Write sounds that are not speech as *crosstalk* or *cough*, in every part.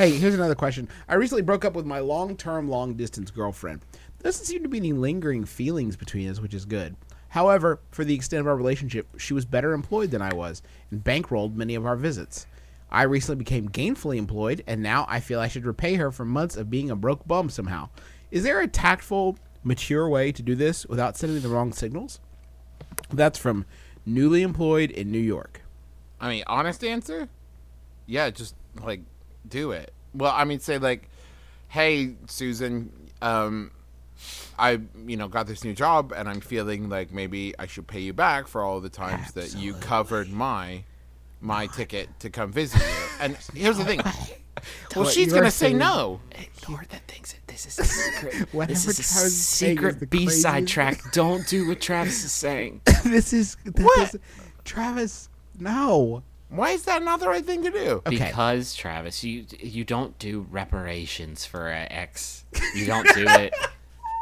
Hey, here's another question. I recently broke up with my long-term, long-distance girlfriend. There doesn't seem to be any lingering feelings between us, which is good. However, for the extent of our relationship, she was better employed than I was and bankrolled many of our visits. I recently became gainfully employed, and now I feel I should repay her for months of being a broke bum somehow. Is there a tactful, mature way to do this without sending the wrong signals? That's from newly employed in New York. I mean, honest answer, yeah, just like do it. Well, I mean, say like, hey, Susan, um, I you know got this new job and I'm feeling like maybe I should pay you back for all the times that you covered my my ticket to come visit you. And here's the thing. Well, What she's gonna say saying- no. Ignore that thinks that this is a secret. *laughs* This is a Travis is saying is secret the B-side track. Don't do what Travis is saying. *laughs* this is this What? is- Travis. No. Why is that not the right thing to do? Okay. Because Travis, you you don't do reparations for an ex. You don't do it. *laughs*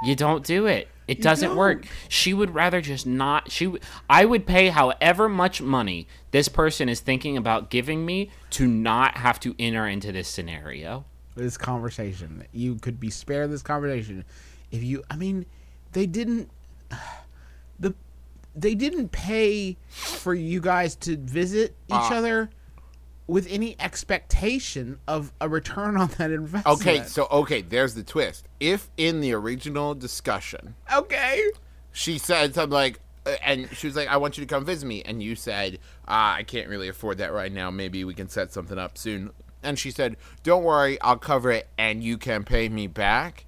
You don't do it. It doesn't work. She would rather just not. She. would- I would pay however much money this person is thinking about giving me to not have to enter into this scenario. This conversation. You could be spared this conversation if you. I mean, they didn't. The they didn't pay for you guys to visit each Uh, other with any expectation of a return on that investment. Okay, so okay, there's the twist. If in the original discussion okay. she said something like, uh, and she was like, "I want you to come visit me," and you said, ah, "I can't really afford that right now. Maybe we can set something up soon." And she said, "Don't worry, I'll cover it, and you can pay me back."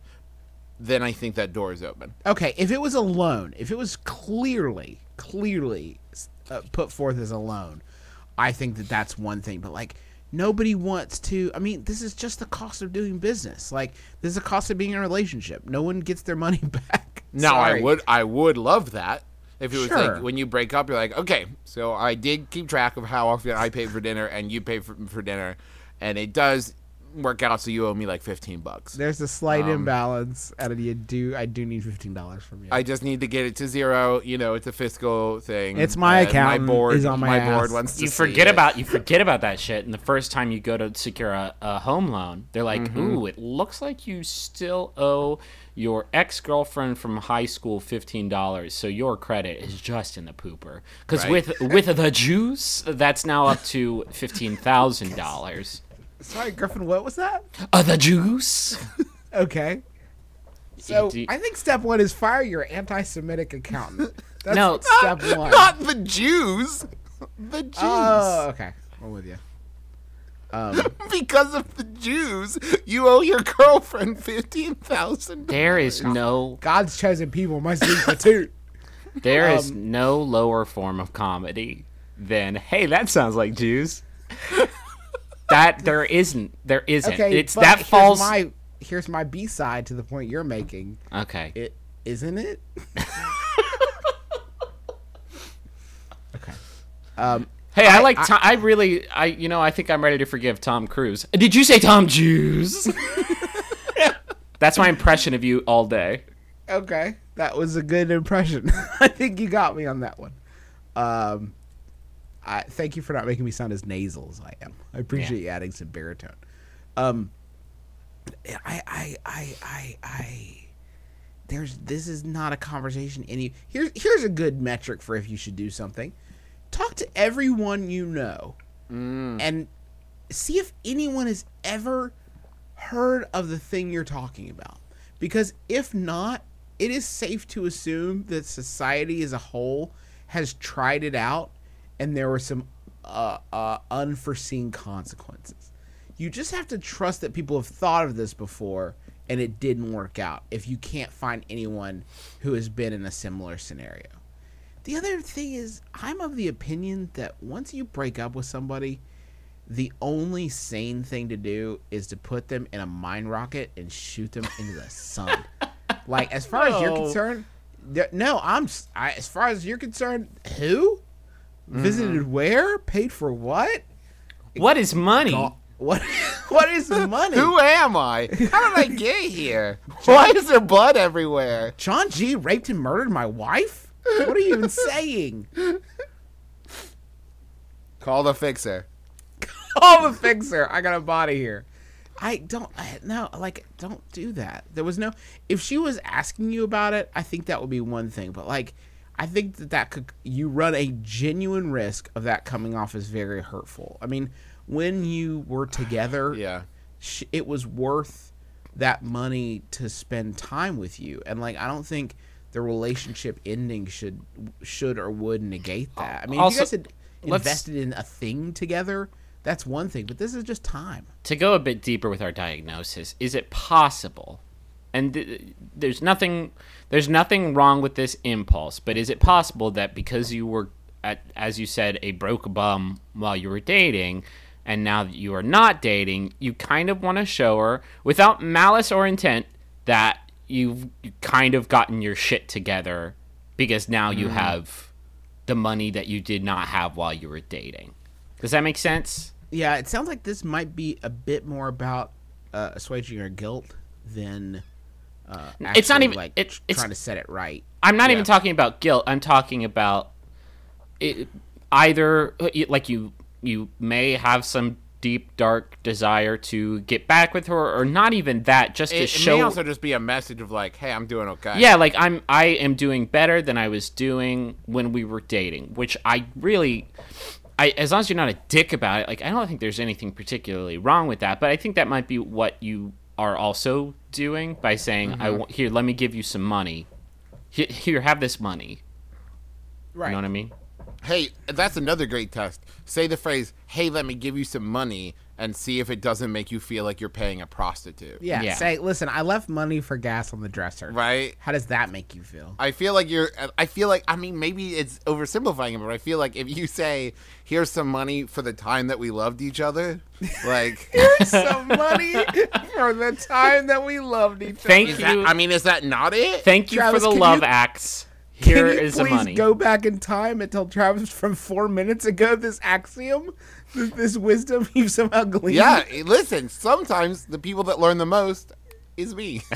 Then I think that door is open. Okay, if it was a loan, if it was clearly, clearly uh, put forth as a loan, I think that that's one thing. But like, nobody wants to. I mean, this is just the cost of doing business. Like, this is the cost of being in a relationship. No one gets their money *laughs* back. No. I would, I would love that if it was Sure. like when you break up, you're like, okay, so I did keep track of how often I paid for dinner, and you paid for, for dinner, and it does work out. So you owe me like fifteen bucks. There's a slight imbalance, and you do. I do need fifteen dollars from you. I just need to get it to zero. You know, it's a fiscal thing. It's my account. My board is on my board ass. wants to you forget about you forget about that shit and the first time you go to secure a, a home loan they're like Mm-hmm. ooh it looks like you still owe your ex-girlfriend from high school $15 so your credit is just in the pooper because Right. with with the juice that's now up to $15000 *laughs* Sorry, Griffin. What was that? uh, the juice Okay. So I think step one is fire your anti-Semitic accountant. *laughs* That's No. step *laughs* one. Not the Jews. The Jews. Oh, okay. I'm with you. Um, *laughs* because of the Jews, you owe your girlfriend fifteen thousand. there is no God's chosen people must eat the there Um, is no lower form of comedy than hey that sounds like jews that there isn't there isn't Okay, it's that falls My here's my B side to the point you're making. okay It isn't it. *laughs* okay. Um, Hey, I, like. Tom, I really. I. You know. I think I'm ready to forgive Tom Cruise. Did you say Tom Jews? *laughs* That's my impression of you all day. okay, that was a good impression. *laughs* I think you got me on that one. Um, I thank you for not making me sound as nasal as I am. I appreciate you adding some baritone. Um, I, I, I, I, I. There's this is not a conversation. Any here's here's a good metric for if you should do something. Talk to everyone you know, and see if anyone has ever heard of the thing you're talking about. Because if not, it is safe to assume that society as a whole has tried it out and there were some uh, uh, unforeseen consequences. You just have to trust that people have thought of this before and it didn't work out if you can't find anyone who has been in a similar scenario. The other thing is, I'm of the opinion that once you break up with somebody, the only sane thing to do is to put them in a mine rocket and shoot them into the sun. like, as far as you're concerned, no, I'm. I, as far as you're concerned, who visited mm-hmm. where, paid for what, What is money? What, *laughs* what is *laughs* money? Who am I? How did I *laughs* get here? Why is there blood everywhere? John G. raped and murdered my wife? What are you even saying? Call the fixer. Call the fixer. I got a body here. I don't I, no like don't do that. There was no if she was asking you about it, I think that would be one thing, but like I think that that could you run a genuine risk of that coming off as very hurtful. I mean, when you were together, *sighs* Yeah. sh- it was worth that money to spend time with you and like i don't think the relationship ending should should or would negate that i mean Also, if you guys had invested in a thing together that's one thing but this is just time to go a bit deeper with our diagnosis, is it possible? And th- there's nothing there's nothing wrong with this impulse, but is it possible that because you were at, as you said a broke bum while you were dating and now that you are not dating, you kind of want to show her without malice or intent that you've kind of gotten your shit together because now you have the money that you did not have while you were dating. Does that make sense? yeah it sounds like this might be a bit more about uh, assuaging your guilt than uh, It's not even- like it- it's- trying to set it right I'm not Yeah. even talking about guilt. I'm talking about it, either like you you may have some deep dark desire to get back with her, or not even that, just to It, it show. may also just be a message of like, hey, I'm doing okay. yeah, like I'm I am doing better than I was doing when we were dating, which I really. I, as long as you're not a dick about it, like I don't think there's anything particularly wrong with that. But I think that might be what you are also doing by saying, "I mm-hmm. want here, let me give you some money. Here, here have this money." right You know what I mean? Hey, that's another great test. Say the phrase, "Hey, let me give you some money," and see if it doesn't make you feel like you're paying a prostitute. yeah, Yeah. say listen i left money for gas on the dresser Right. how does that make you feel I feel like you're. I feel like. I mean, maybe it's oversimplifying it, but I feel like if you say, "Here's some money for the time that we loved each other," like, *laughs* here's some money for the time that we loved each other. Thank you. that, I mean, is that not it? Thank you Travis, for the love you- acts. Can you is the please money. go back in time and tell Travis from four minutes ago this axiom, this, this wisdom *laughs* you've somehow gleaned? yeah. Listen, sometimes the people that learn the most is me. *laughs*